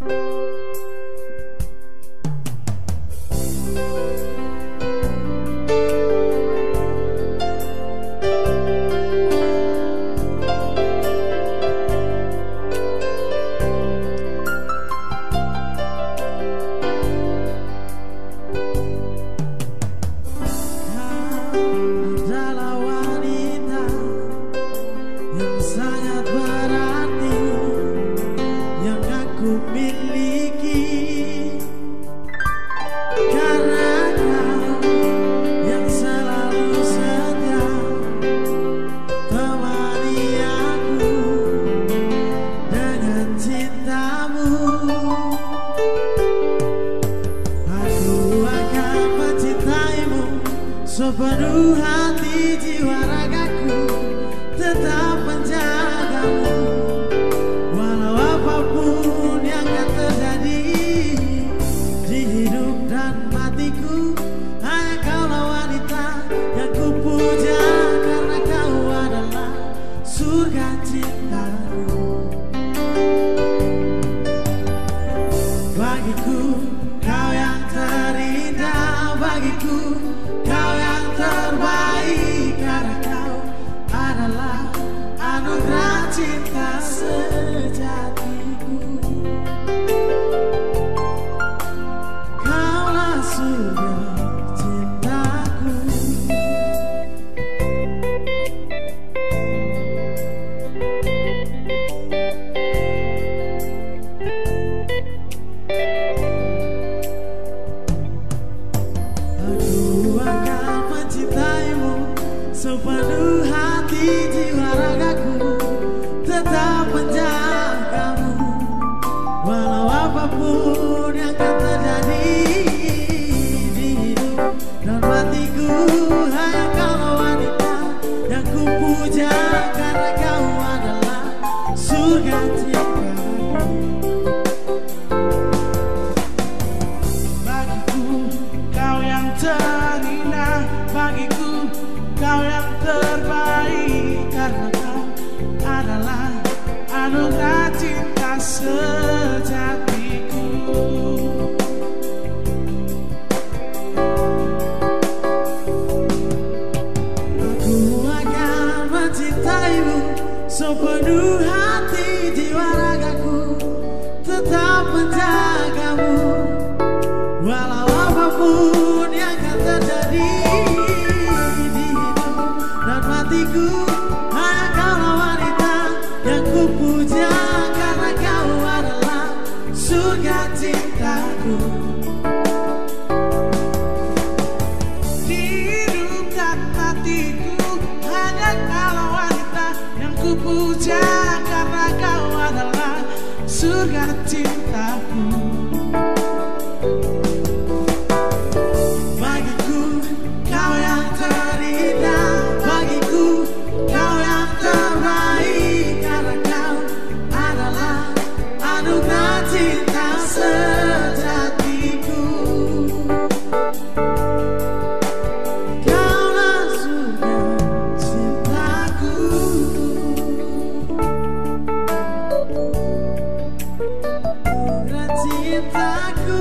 Thank you. Sepenuh hati jiwa ragaku tetap menjagamu. apa pun yang akan terjadi di hidup dan matiku mencintaimu Sepenuh hati jiwa ragaku Tetap mencari ku puja karena kau adalah surga cintaku. cintaku.